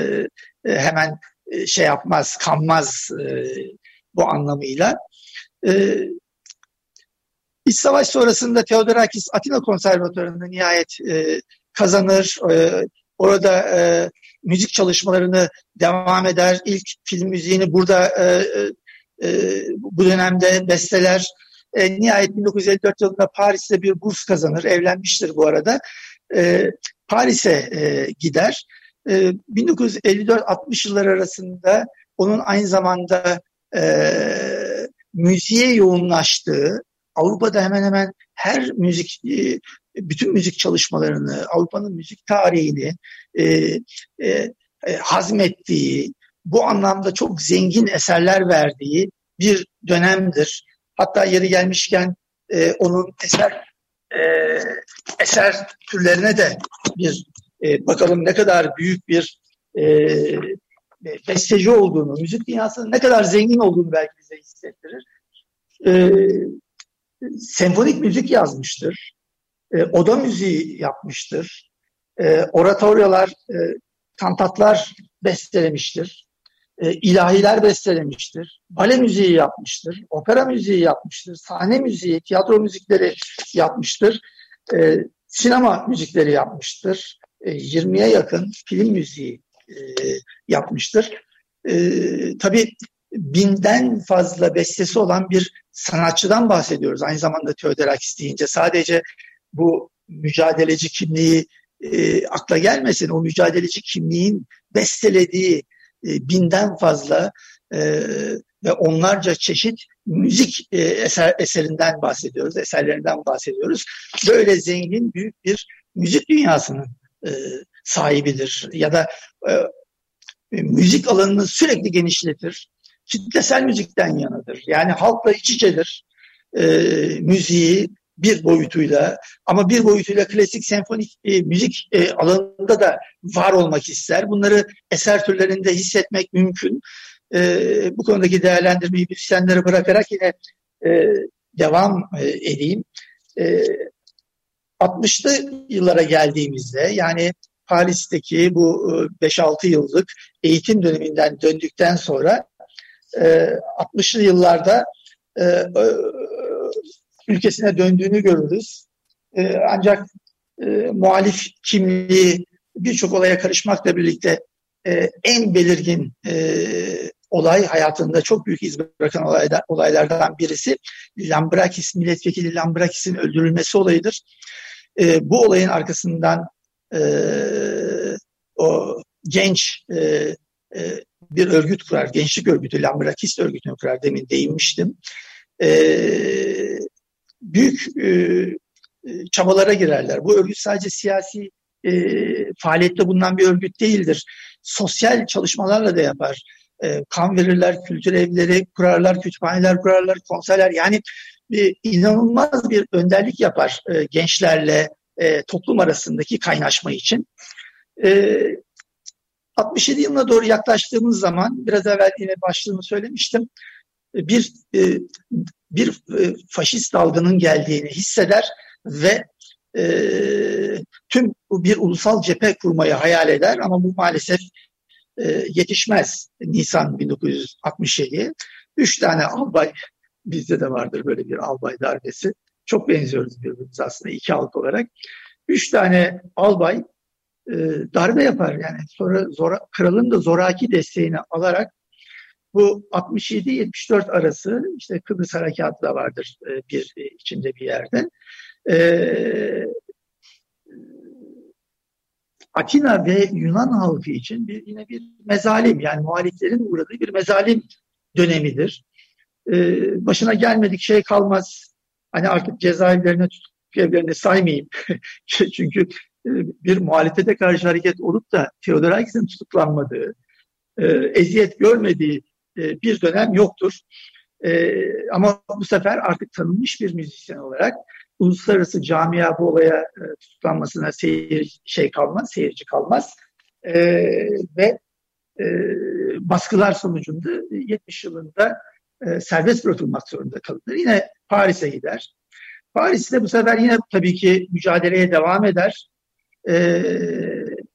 e, hemen e, şey yapmaz, kanmaz e, bu anlamıyla. E, İç savaş sonrasında Theodorakis Atina Konservatuvarı'nda nihayet e, kazanır. E, orada e, müzik çalışmalarını devam eder. İlk film müziğini burada e, e, bu dönemde besteler. E, nihayet 1954 yılında Paris'te bir burs kazanır. Evlenmiştir bu arada. E, Paris'e e, gider. E, 1954-60 yıllar arasında onun aynı zamanda e, müziğe yoğunlaştığı, Avrupa'da hemen hemen her müzik, e, bütün müzik çalışmalarını, Avrupa'nın müzik tarihini e, e, e, hazmettiği, bu anlamda çok zengin eserler verdiği bir dönemdir. Hatta yeri gelmişken e, onun eser e, eser türlerine de bir e, bakalım ne kadar büyük bir e, besteci olduğunu, müzik dünyasının ne kadar zengin olduğunu belki bize hissettirir. E, senfonik müzik yazmıştır. E, oda müziği yapmıştır. E, oratoryalar, e, kantatlar bestelemiştir e, ilahiler bestelemiştir, bale müziği yapmıştır, opera müziği yapmıştır, sahne müziği, tiyatro müzikleri yapmıştır, e, sinema müzikleri yapmıştır, e, 20'ye yakın film müziği e, yapmıştır. E, tabii binden fazla bestesi olan bir sanatçıdan bahsediyoruz. Aynı zamanda Theodorakis deyince sadece bu mücadeleci kimliği e, akla gelmesin. O mücadeleci kimliğin bestelediği e, binden fazla e, ve onlarca çeşit müzik e, eser, eserinden bahsediyoruz, eserlerinden bahsediyoruz. Böyle zengin büyük bir müzik dünyasının sahibidir ya da müzik alanını sürekli genişletir. Kitlesel müzikten yanadır. Yani halkla iç içedir. E, müziği bir boyutuyla ama bir boyutuyla klasik senfonik e, müzik e, alanında da var olmak ister. Bunları eser türlerinde hissetmek mümkün. E, bu konudaki değerlendirmeyi müzisyenlere bırakarak yine e, devam e, edeyim. E, 60'lı yıllara geldiğimizde yani Paris'teki bu 5-6 e, yıllık eğitim döneminden döndükten sonra e, 60'lı yıllarda e, ülkesine döndüğünü görürüz. E, ancak e, muhalif kimliği birçok olaya karışmakla birlikte e, en belirgin e, olay hayatında çok büyük iz bırakan olaylar, olaylardan birisi Lambrakis, milletvekili Lambrakis'in öldürülmesi olayıdır. E, bu olayın arkasından e, o genç e, e, bir örgüt kurar, gençlik örgütü, Lambrakis örgütünü kurar demin değinmiştim. E, büyük e, e, çabalara girerler. Bu örgüt sadece siyasi e, faaliyette bulunan bir örgüt değildir. Sosyal çalışmalarla da yapar. E, kan verirler, kültür evleri kurarlar, kütüphaneler kurarlar, konserler. Yani bir, inanılmaz bir önderlik yapar e, gençlerle, e, toplum arasındaki kaynaşma için. E, 67 yılına doğru yaklaştığımız zaman biraz evvel yine başlığını söylemiştim. Bir e, bir e, faşist dalganın geldiğini hisseder ve e, tüm bir ulusal cephe kurmayı hayal eder ama bu maalesef yetişmez Nisan 1967'ye. Üç tane albay, bizde de vardır böyle bir albay darbesi. Çok benziyoruz birbirimize aslında iki halk olarak. Üç tane albay e, darbe yapar yani sonra zora, kralın da zoraki desteğini alarak bu 67-74 arası işte Kıbrıs Harekatı da vardır e, bir e, içinde bir yerde. E, Atina ve Yunan halkı için bir, yine bir mezalim yani muhaliflerin uğradığı bir mezalim dönemidir. Ee, başına gelmedik şey kalmaz. Hani artık cezaevlerine tutuk evlerini saymayayım. Çünkü e, bir muhalefete karşı hareket olup da Theodorakis'in tutuklanmadığı, e, eziyet görmediği e, bir dönem yoktur. E, ama bu sefer artık tanınmış bir müzisyen olarak uluslararası camia bu olaya e, tutuklanmasına seyir, şey kalmaz, seyirci kalmaz. E, ve baskılar sonucunda 70 yılında serbest bırakılmak zorunda kalınır. Yine Paris'e gider. Paris'te bu sefer yine tabii ki mücadeleye devam eder.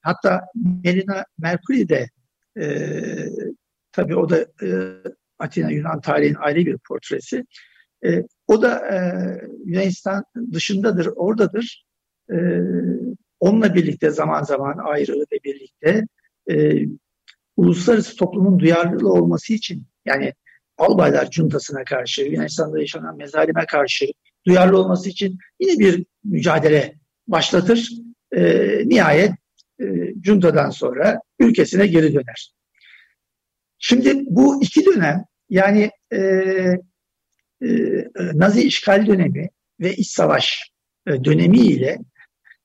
Hatta Melina Mercury de tabii o da e, Atina Yunan tarihinin ayrı bir portresi. E, o da e, Yunanistan dışındadır, oradadır. E, onunla birlikte zaman zaman ayrı ve birlikte e, uluslararası toplumun duyarlı olması için yani Albaylar Cuntası'na karşı, Yunanistan'da yaşanan mezalime karşı duyarlı olması için yine bir mücadele başlatır. E, nihayet e, Cunta'dan sonra ülkesine geri döner. Şimdi bu iki dönem yani e, e, Nazi işgal dönemi ve iç savaş e, dönemiyle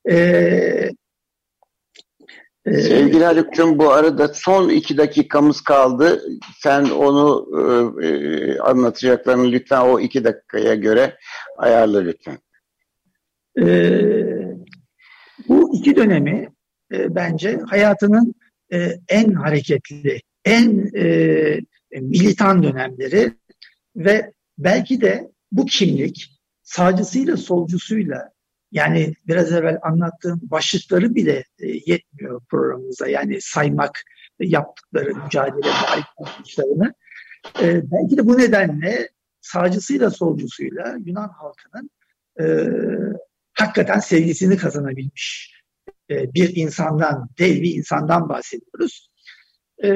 e, e, Sevgili Haluk'cum bu arada son iki dakikamız kaldı. Sen onu e, e, anlatacaklarını lütfen o iki dakikaya göre ayarla lütfen. E, bu iki dönemi e, bence hayatının e, en hareketli, en e, militan dönemleri ve belki de bu kimlik sağcısıyla solcusuyla yani biraz evvel anlattığım başlıkları bile e, yetmiyor programımıza. Yani saymak yaptıkları mücadele başlıklarını. E, belki de bu nedenle sağcısıyla solcusuyla Yunan halkının e, hakikaten sevgisini kazanabilmiş e, bir insandan, dev bir insandan bahsediyoruz. E,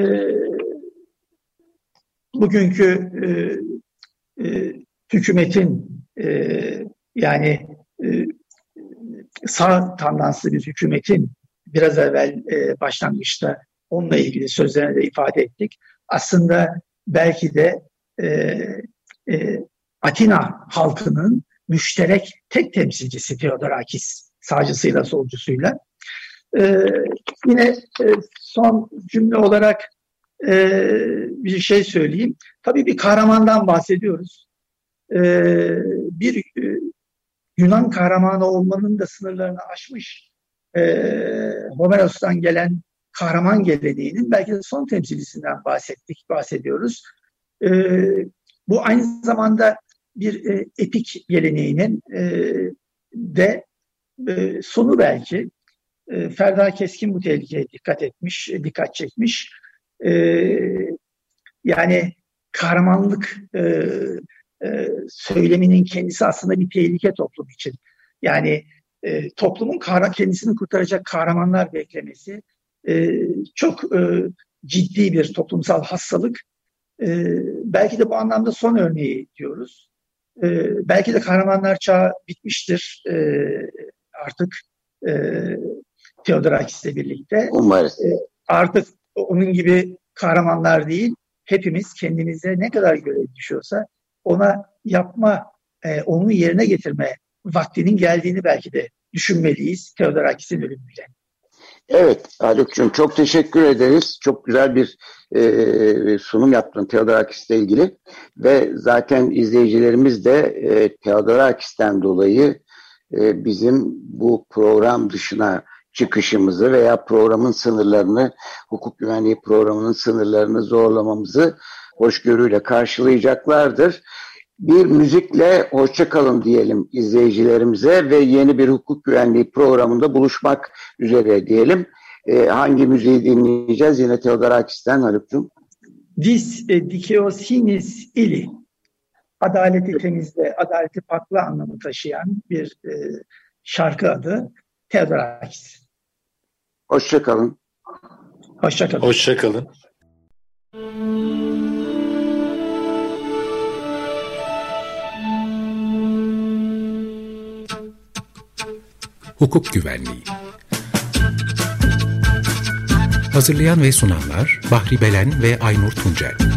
bugünkü e, e, hükümetin e, yani e, sağ tandanslı bir hükümetin biraz evvel e, başlangıçta onunla ilgili sözlerine de ifade ettik. Aslında belki de e, e, Atina halkının müşterek tek temsilcisi Theodorakis sağcısıyla solcusuyla. E, yine e, son cümle olarak e, bir şey söyleyeyim. Tabii bir kahramandan bahsediyoruz. E, bir e, Yunan kahramanı olmanın da sınırlarını aşmış e, Homeros'tan gelen kahraman geleneğinin belki de son temsilcisinden bahsettik, bahsediyoruz. E, bu aynı zamanda bir e, epik geleneğinin e, de e, sonu belki. E, Ferda Keskin bu tehlikeye dikkat etmiş, dikkat çekmiş. E, yani kahramanlık e, e, söyleminin kendisi aslında bir tehlike toplum için. Yani e, toplumun kahra, kendisini kurtaracak kahramanlar beklemesi e, çok e, ciddi bir toplumsal hastalık. E, belki de bu anlamda son örneği diyoruz. E, belki de kahramanlar çağı bitmiştir e, artık e, Theodorakis'le birlikte. Umarız. E, artık onun gibi kahramanlar değil, hepimiz kendimize ne kadar görev düşüyorsa ona yapma, e, onu yerine getirme vaktinin geldiğini belki de düşünmeliyiz Theodorakis'in ölümüyle. Evet Haluk'cum çok teşekkür ederiz. Çok güzel bir e, sunum yaptın Theodorakis'le ilgili ve zaten izleyicilerimiz de e, Theodorakis'ten dolayı e, bizim bu program dışına çıkışımızı veya programın sınırlarını, hukuk güvenliği programının sınırlarını zorlamamızı hoşgörüyle karşılayacaklardır. Bir müzikle hoşçakalın diyelim izleyicilerimize ve yeni bir hukuk güvenliği programında buluşmak üzere diyelim. E, hangi müziği dinleyeceğiz? Yine Teodorakis'ten Haluk'cum. Dis e, dikeosinis ili. Adaleti temizle, adaleti pakla anlamı taşıyan bir e, şarkı adı Teodorakis. Hoşçakalın. Hoşçakalın. Hoşçakalın. Hukuk Güvenliği Hazırlayan ve sunanlar Bahri Belen ve Aynur Tuncel